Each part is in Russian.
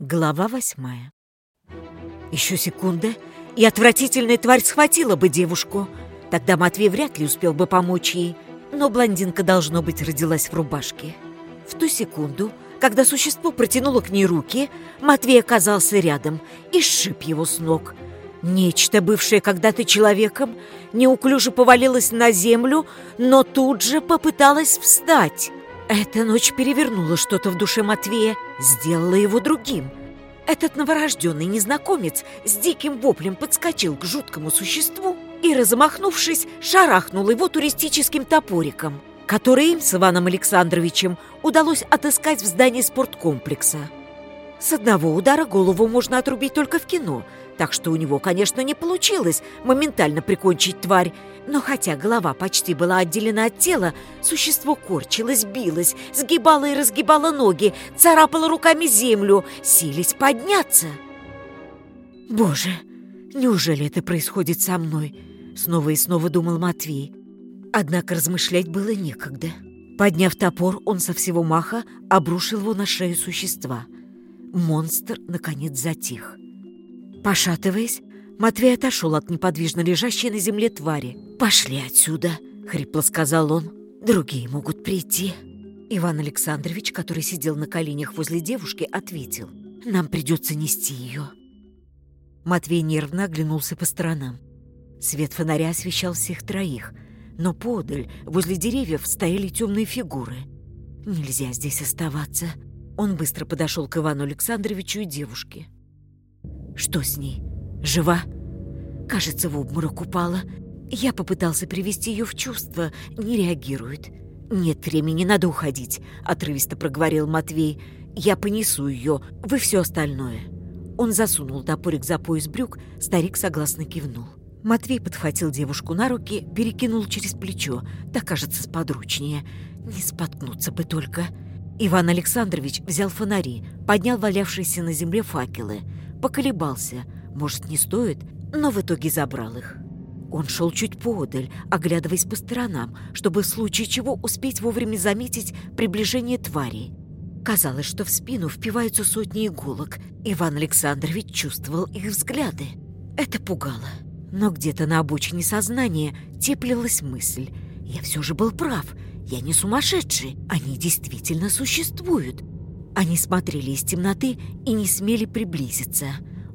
Глава восьмая. Еще секунда, и отвратительная тварь схватила бы девушку. Тогда Матвей вряд ли успел бы помочь ей, но блондинка, должно быть, родилась в рубашке. В ту секунду, когда существо протянуло к ней руки, Матвей оказался рядом и сшиб его с ног. Нечто, бывшее когда-то человеком, неуклюже повалилось на землю, но тут же попыталось встать. Эта ночь перевернула что-то в душе Матвея, сделала его другим. Этот новорожденный незнакомец с диким воплем подскочил к жуткому существу и, размахнувшись, шарахнул его туристическим топориком, который им с Иваном Александровичем удалось отыскать в здании спорткомплекса. С одного удара голову можно отрубить только в кино – так что у него, конечно, не получилось моментально прикончить тварь, но хотя голова почти была отделена от тела, существо корчилось, билось, сгибало и разгибало ноги, царапало руками землю, сились подняться. «Боже, неужели это происходит со мной?» — снова и снова думал Матвей. Однако размышлять было некогда. Подняв топор, он со всего маха обрушил его на шею существа. Монстр, наконец, затих. Пошатываясь, Матвей отошел от неподвижно лежащей на земле твари. «Пошли отсюда!» — хрипло сказал он. «Другие могут прийти». Иван Александрович, который сидел на коленях возле девушки, ответил. «Нам придется нести ее». Матвей нервно оглянулся по сторонам. Свет фонаря освещал всех троих, но подаль, возле деревьев, стояли темные фигуры. «Нельзя здесь оставаться». Он быстро подошел к Ивану Александровичу и девушке. Что с ней? Жива? Кажется, в обморок упала. Я попытался привести ее в чувство, не реагирует. «Нет времени, надо уходить», — отрывисто проговорил Матвей. «Я понесу ее, вы все остальное». Он засунул топорик за пояс брюк, старик согласно кивнул. Матвей подхватил девушку на руки, перекинул через плечо, так кажется сподручнее. Не споткнуться бы только. Иван Александрович взял фонари, поднял валявшиеся на земле факелы — поколебался, может, не стоит, но в итоге забрал их. Он шел чуть поодаль, оглядываясь по сторонам, чтобы в случае чего успеть вовремя заметить приближение твари. Казалось, что в спину впиваются сотни иголок. Иван Александрович чувствовал их взгляды. Это пугало. Но где-то на обочине сознания теплилась мысль. Я все же был прав. Я не сумасшедший. Они действительно существуют. Они смотрели из темноты и не смели приблизиться.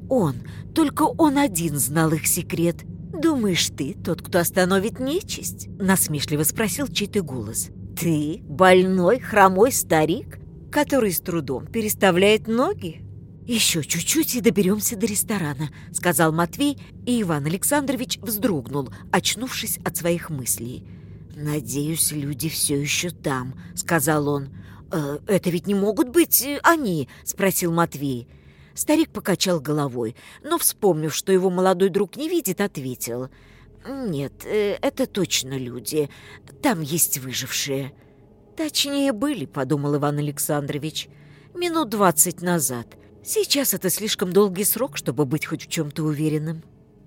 Он, только он один знал их секрет. «Думаешь, ты тот, кто остановит нечисть?» — насмешливо спросил чей-то голос. «Ты больной, хромой старик, который с трудом переставляет ноги?» «Еще чуть-чуть и доберемся до ресторана», — сказал Матвей, и Иван Александрович вздрогнул, очнувшись от своих мыслей. «Надеюсь, люди все еще там», — сказал он. «Э, «Это ведь не могут быть э, они?» — спросил Матвей. Старик покачал головой, но, вспомнив, что его молодой друг не видит, ответил. «Нет, э, это точно люди. Там есть выжившие». «Точнее были», — подумал Иван Александрович. «Минут двадцать назад. Сейчас это слишком долгий срок, чтобы быть хоть в чем-то уверенным».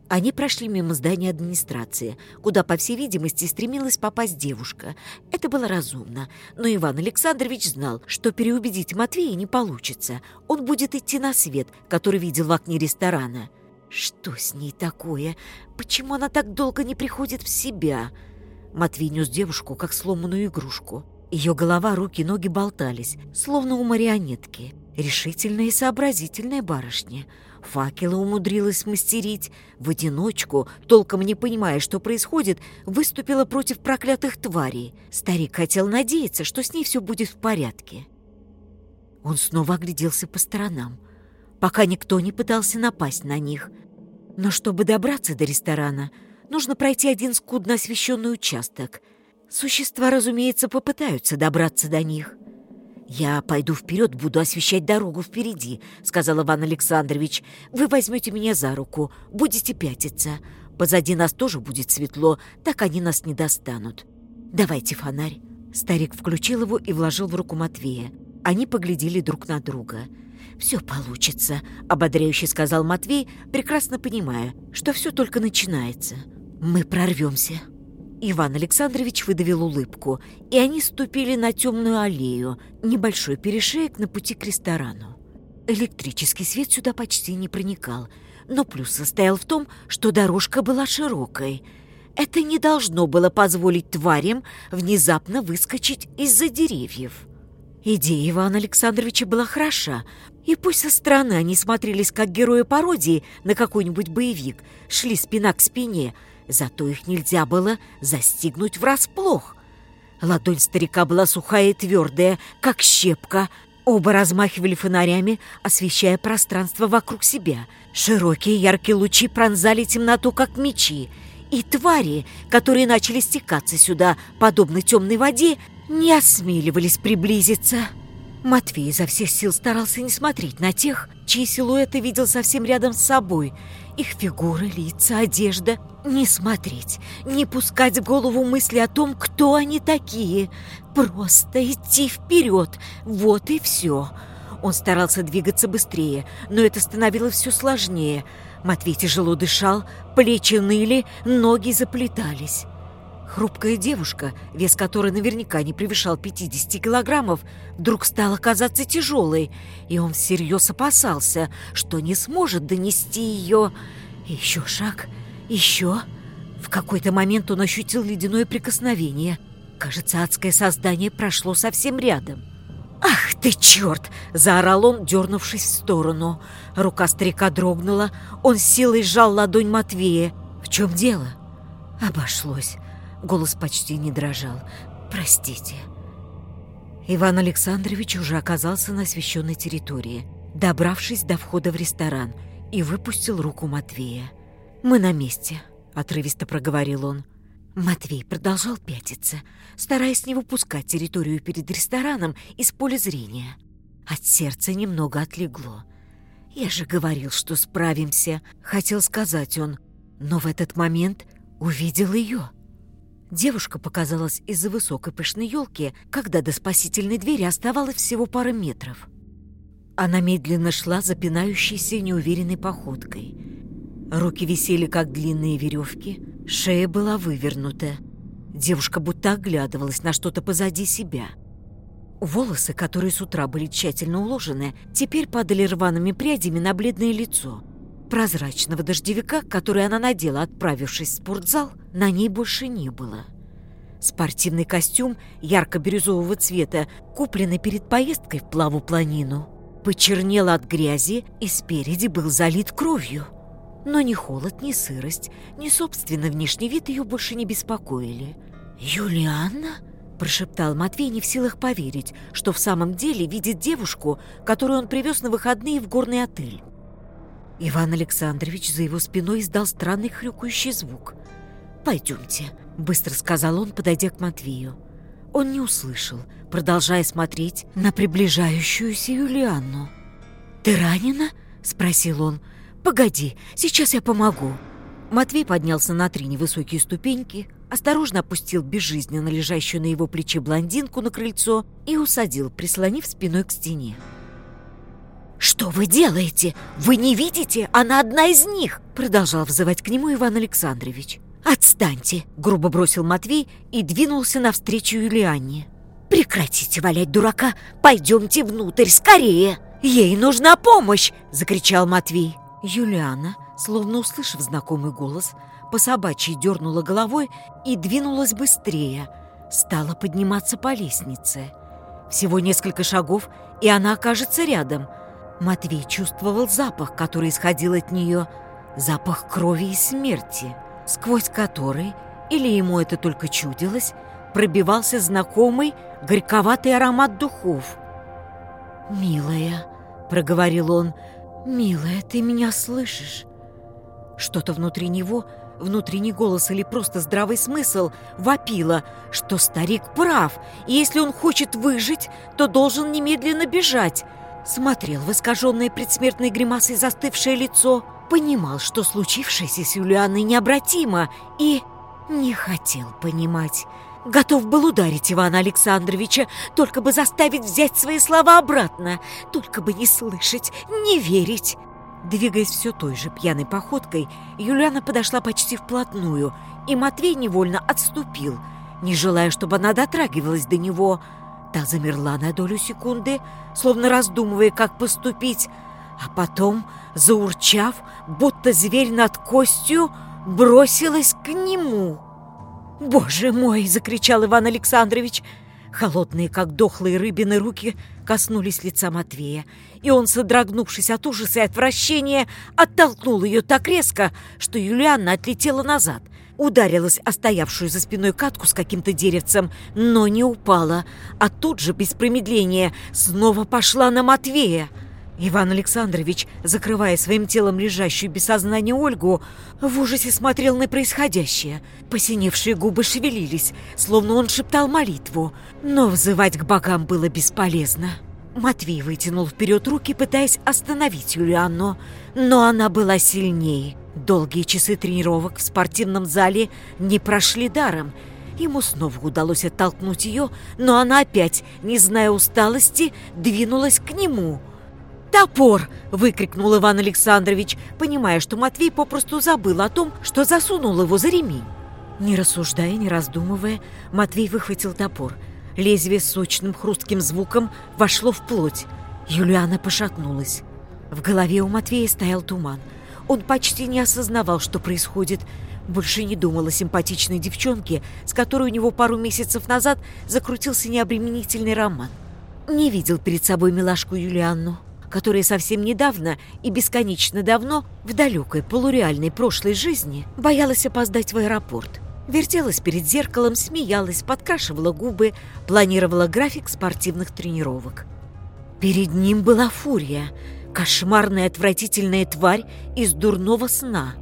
Они прошли мимо здания администрации, куда, по всей видимости, стремилась попасть девушка. Это было разумно, но Иван Александрович знал, что переубедить Матвея не получится. Он будет идти на свет, который видел в окне ресторана. Что с ней такое? Почему она так долго не приходит в себя? Матвей нес девушку, как сломанную игрушку. Ее голова, руки, ноги болтались, словно у марионетки решительная и сообразительная барышня. Факелы умудрилась мастерить. В одиночку, толком не понимая, что происходит, выступила против проклятых тварей. Старик хотел надеяться, что с ней все будет в порядке. Он снова огляделся по сторонам, пока никто не пытался напасть на них. Но чтобы добраться до ресторана, нужно пройти один скудно освещенный участок. Существа, разумеется, попытаются добраться до них. «Я пойду вперед, буду освещать дорогу впереди», — сказал Иван Александрович. «Вы возьмете меня за руку, будете пятиться. Позади нас тоже будет светло, так они нас не достанут. Давайте фонарь». Старик включил его и вложил в руку Матвея. Они поглядели друг на друга. «Все получится», — ободряюще сказал Матвей, прекрасно понимая, что все только начинается. «Мы прорвемся». Иван Александрович выдавил улыбку, и они ступили на темную аллею, небольшой перешеек на пути к ресторану. Электрический свет сюда почти не проникал, но плюс состоял в том, что дорожка была широкой. Это не должно было позволить тварям внезапно выскочить из-за деревьев. Идея Ивана Александровича была хороша, и пусть со стороны они смотрелись как герои пародии на какой-нибудь боевик, шли спина к спине – Зато их нельзя было застигнуть врасплох. Ладонь старика была сухая и твердая, как щепка. Оба размахивали фонарями, освещая пространство вокруг себя. Широкие яркие лучи пронзали темноту, как мечи. И твари, которые начали стекаться сюда, подобно темной воде, не осмеливались приблизиться. Матвей изо всех сил старался не смотреть на тех, чьи силуэты видел совсем рядом с собой. Их фигуры, лица, одежда. Не смотреть, не пускать в голову мысли о том, кто они такие. Просто идти вперед. Вот и все. Он старался двигаться быстрее, но это становилось все сложнее. Матвей тяжело дышал, плечи ныли, ноги заплетались. Хрупкая девушка, вес которой наверняка не превышал 50 килограммов, вдруг стала казаться тяжелой, и он всерьез опасался, что не сможет донести ее. Еще шаг, еще. В какой-то момент он ощутил ледяное прикосновение. Кажется, адское создание прошло совсем рядом. «Ах ты, черт!» – заорал он, дернувшись в сторону. Рука старика дрогнула, он силой сжал ладонь Матвея. «В чем дело?» Обошлось. Голос почти не дрожал. «Простите». Иван Александрович уже оказался на освещенной территории, добравшись до входа в ресторан, и выпустил руку Матвея. «Мы на месте», — отрывисто проговорил он. Матвей продолжал пятиться, стараясь не выпускать территорию перед рестораном из поля зрения. От сердца немного отлегло. «Я же говорил, что справимся», — хотел сказать он. Но в этот момент увидел ее — Девушка показалась из-за высокой пышной елки, когда до спасительной двери оставалось всего пара метров. Она медленно шла запинающейся неуверенной походкой. Руки висели, как длинные веревки, шея была вывернута. Девушка будто оглядывалась на что-то позади себя. Волосы, которые с утра были тщательно уложены, теперь падали рваными прядями на бледное лицо – Прозрачного дождевика, который она надела, отправившись в спортзал, на ней больше не было. Спортивный костюм ярко-бирюзового цвета, купленный перед поездкой в плаву планину, почернел от грязи и спереди был залит кровью. Но ни холод, ни сырость, ни собственный внешний вид ее больше не беспокоили. «Юлианна?» – прошептал Матвей, не в силах поверить, что в самом деле видит девушку, которую он привез на выходные в горный отель. Иван Александрович за его спиной издал странный хрюкающий звук. «Пойдемте», — быстро сказал он, подойдя к Матвею. Он не услышал, продолжая смотреть на приближающуюся Юлианну. «Ты ранена?» — спросил он. «Погоди, сейчас я помогу». Матвей поднялся на три невысокие ступеньки, осторожно опустил безжизненно лежащую на его плече блондинку на крыльцо и усадил, прислонив спиной к стене. «Что вы делаете? Вы не видите? Она одна из них!» Продолжал взывать к нему Иван Александрович. «Отстаньте!» – грубо бросил Матвей и двинулся навстречу Юлианне. «Прекратите валять дурака! Пойдемте внутрь, скорее! Ей нужна помощь!» – закричал Матвей. Юлиана, словно услышав знакомый голос, по собачьей дернула головой и двинулась быстрее. Стала подниматься по лестнице. Всего несколько шагов, и она окажется рядом – Матвей чувствовал запах, который исходил от нее, запах крови и смерти, сквозь который, или ему это только чудилось, пробивался знакомый горьковатый аромат духов. «Милая», — проговорил он, — «милая, ты меня слышишь?» Что-то внутри него, внутренний голос или просто здравый смысл вопило, что старик прав, и если он хочет выжить, то должен немедленно бежать, смотрел в искаженное предсмертной гримасой застывшее лицо, понимал, что случившееся с Юлианой необратимо, и не хотел понимать. Готов был ударить Ивана Александровича, только бы заставить взять свои слова обратно, только бы не слышать, не верить. Двигаясь все той же пьяной походкой, Юлиана подошла почти вплотную, и Матвей невольно отступил, не желая, чтобы она дотрагивалась до него – Та замерла на долю секунды, словно раздумывая, как поступить, а потом, заурчав, будто зверь над костью, бросилась к нему. «Боже мой!» — закричал Иван Александрович. Холодные, как дохлые рыбины, руки коснулись лица Матвея, и он, содрогнувшись от ужаса и отвращения, оттолкнул ее так резко, что Юлианна отлетела назад — ударилась о стоявшую за спиной катку с каким-то деревцем, но не упала, а тут же, без промедления, снова пошла на Матвея. Иван Александрович, закрывая своим телом лежащую без сознания Ольгу, в ужасе смотрел на происходящее. Посиневшие губы шевелились, словно он шептал молитву, но взывать к богам было бесполезно. Матвей вытянул вперед руки, пытаясь остановить Юлианну, но она была сильнее. Долгие часы тренировок в спортивном зале не прошли даром. Ему снова удалось оттолкнуть ее, но она опять, не зная усталости, двинулась к нему. «Топор!» – выкрикнул Иван Александрович, понимая, что Матвей попросту забыл о том, что засунул его за ремень. Не рассуждая, не раздумывая, Матвей выхватил топор. Лезвие с сочным хрустким звуком вошло в плоть. Юлиана пошатнулась. В голове у Матвея стоял туман – он почти не осознавал, что происходит. Больше не думал о симпатичной девчонке, с которой у него пару месяцев назад закрутился необременительный роман. Не видел перед собой милашку Юлианну, которая совсем недавно и бесконечно давно в далекой полуреальной прошлой жизни боялась опоздать в аэропорт. Вертелась перед зеркалом, смеялась, подкрашивала губы, планировала график спортивных тренировок. Перед ним была фурия — Кошмарная отвратительная тварь из дурного сна.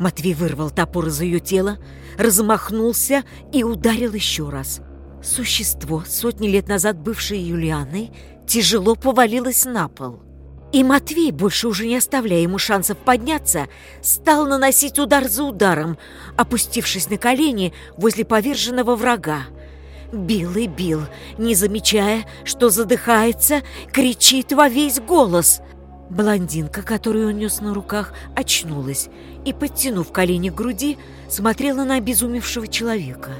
Матвей вырвал топор из ее тела, размахнулся и ударил еще раз. Существо, сотни лет назад бывшее Юлианой, тяжело повалилось на пол. И Матвей, больше уже не оставляя ему шансов подняться, стал наносить удар за ударом, опустившись на колени возле поверженного врага. Бил и бил, не замечая, что задыхается, кричит во весь голос – Блондинка, которую он нес на руках, очнулась и, подтянув колени к груди, смотрела на обезумевшего человека.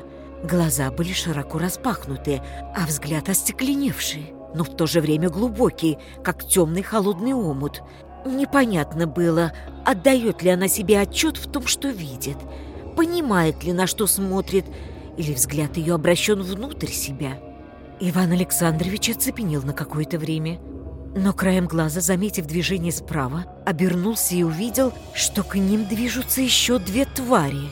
Глаза были широко распахнуты, а взгляд остекленевший, но в то же время глубокий, как темный холодный омут. Непонятно было, отдает ли она себе отчет в том, что видит, понимает ли, на что смотрит, или взгляд ее обращен внутрь себя. Иван Александрович оцепенел на какое-то время – но краем глаза, заметив движение справа, обернулся и увидел, что к ним движутся еще две твари.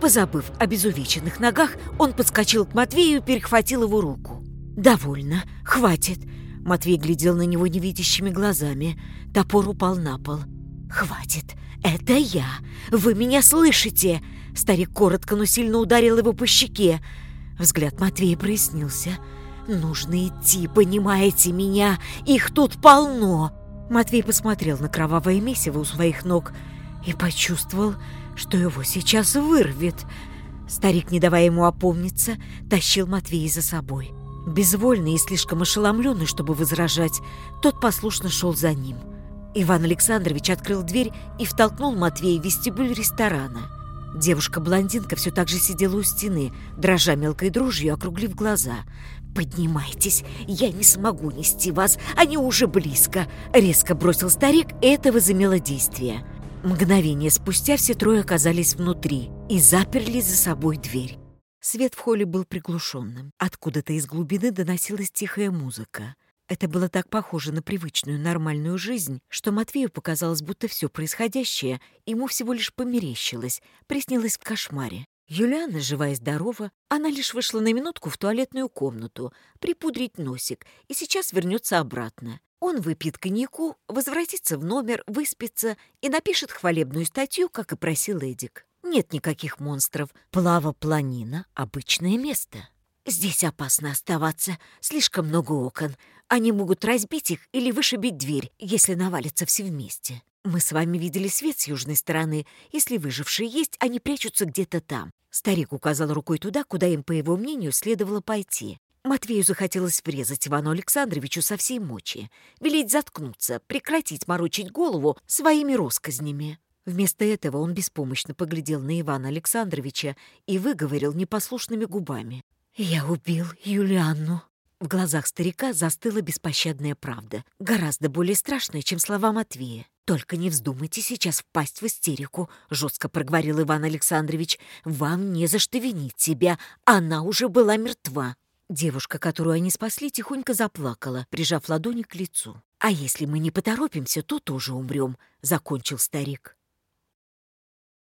Позабыв о безувеченных ногах, он подскочил к Матвею и перехватил его руку. «Довольно, хватит!» Матвей глядел на него невидящими глазами. Топор упал на пол. «Хватит! Это я! Вы меня слышите!» Старик коротко, но сильно ударил его по щеке. Взгляд Матвея прояснился. Нужно идти, понимаете меня? Их тут полно!» Матвей посмотрел на кровавое месиво у своих ног и почувствовал, что его сейчас вырвет. Старик, не давая ему опомниться, тащил Матвея за собой. Безвольный и слишком ошеломленный, чтобы возражать, тот послушно шел за ним. Иван Александрович открыл дверь и втолкнул Матвея в вестибюль ресторана. Девушка-блондинка все так же сидела у стены, дрожа мелкой дрожью, округлив глаза. «Поднимайтесь, я не смогу нести вас, они уже близко», — резко бросил старик, и это возымело действие. Мгновение спустя все трое оказались внутри и заперли за собой дверь. Свет в холле был приглушенным. Откуда-то из глубины доносилась тихая музыка. Это было так похоже на привычную нормальную жизнь, что Матвею показалось, будто все происходящее ему всего лишь померещилось, приснилось в кошмаре. Юлиана, жива и здорова, она лишь вышла на минутку в туалетную комнату, припудрить носик, и сейчас вернется обратно. Он выпьет коньяку, возвратится в номер, выспится и напишет хвалебную статью, как и просил Эдик. Нет никаких монстров. Плава-планина — обычное место. Здесь опасно оставаться, слишком много окон. Они могут разбить их или вышибить дверь, если навалятся все вместе. «Мы с вами видели свет с южной стороны. Если выжившие есть, они прячутся где-то там». Старик указал рукой туда, куда им, по его мнению, следовало пойти. Матвею захотелось врезать Ивану Александровичу со всей мочи, велеть заткнуться, прекратить морочить голову своими росказнями. Вместо этого он беспомощно поглядел на Ивана Александровича и выговорил непослушными губами. «Я убил Юлианну». В глазах старика застыла беспощадная правда, гораздо более страшная, чем слова Матвея. «Только не вздумайте сейчас впасть в истерику», — жестко проговорил Иван Александрович. «Вам не за что винить себя. Она уже была мертва». Девушка, которую они спасли, тихонько заплакала, прижав ладони к лицу. «А если мы не поторопимся, то тоже умрем», — закончил старик.